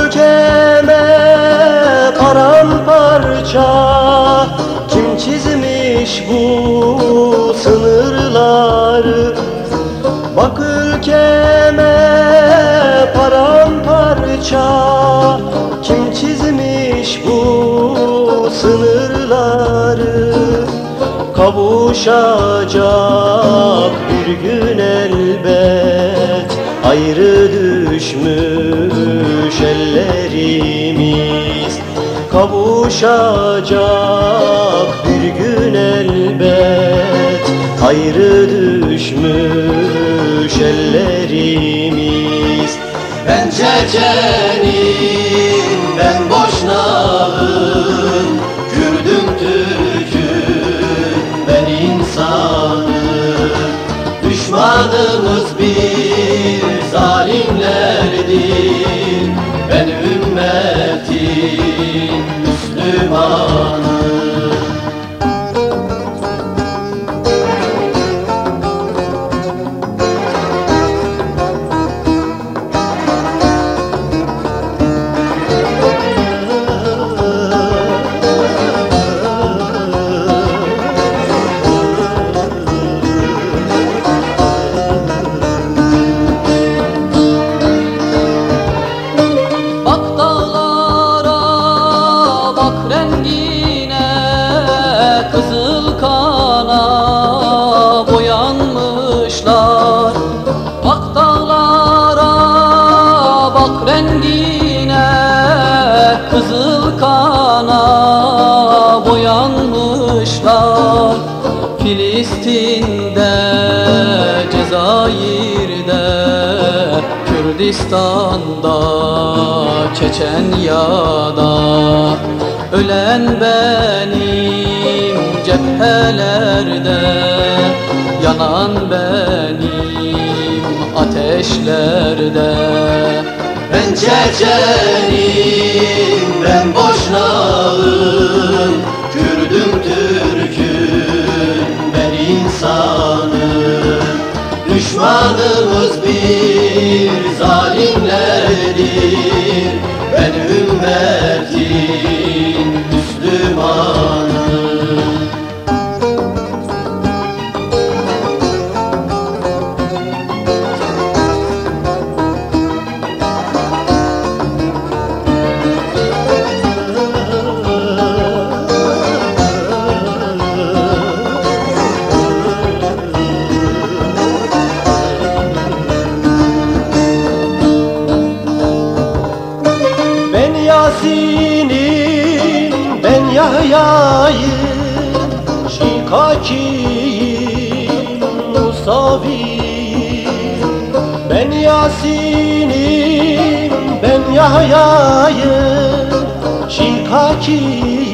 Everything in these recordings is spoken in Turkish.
tükene paramparça. Kim çizmiş bu sınırları? Bak ülkeme paramparça. Kim çizmiş bu sınırları? Kavuşacak bir gün elbet. Ayrı düşmüş ellerimiz Kavuşacak bir gün elbet. Ayrı düşmüş ellerimiz. Ben Çeçenim, ben Boşnağım. Kürdüm, Türk'üm, ben insanım. Düşmanımız bir zalimlerdir ümmetin rengine Kızıl kana boyanmışlar. Filistin'de, Cezayir'de Kürdistan'da, Çeçenya'da. Ölen benim cephelerde Yanan benim ateşlerde Ben Çeçenim, ben Boşnağım Kürdüm, Türk'üm, ben insanım. Düşmanımız bir ben Yahya'yım Şikakiyim, Musaviyim Ben Yasin'im, ben Yahya'yım Şikakiyim,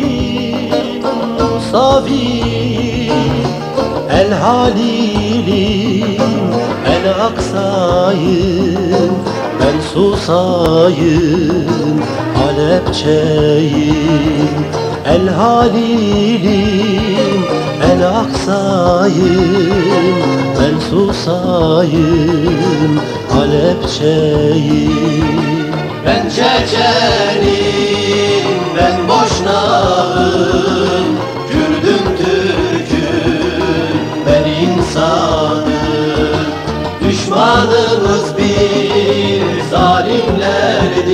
Musaviyim El Halil'im, El Aksa'yım Ben Susa'yım, Halepçeyim El Halil'im, El Aksa'yım Ben Susa'yım, Halepçeyim Ben Çeçenim, ben Boşnağım Kürdüm, Türk'üm, ben insanım. Düşmanımız bir zalimlerdir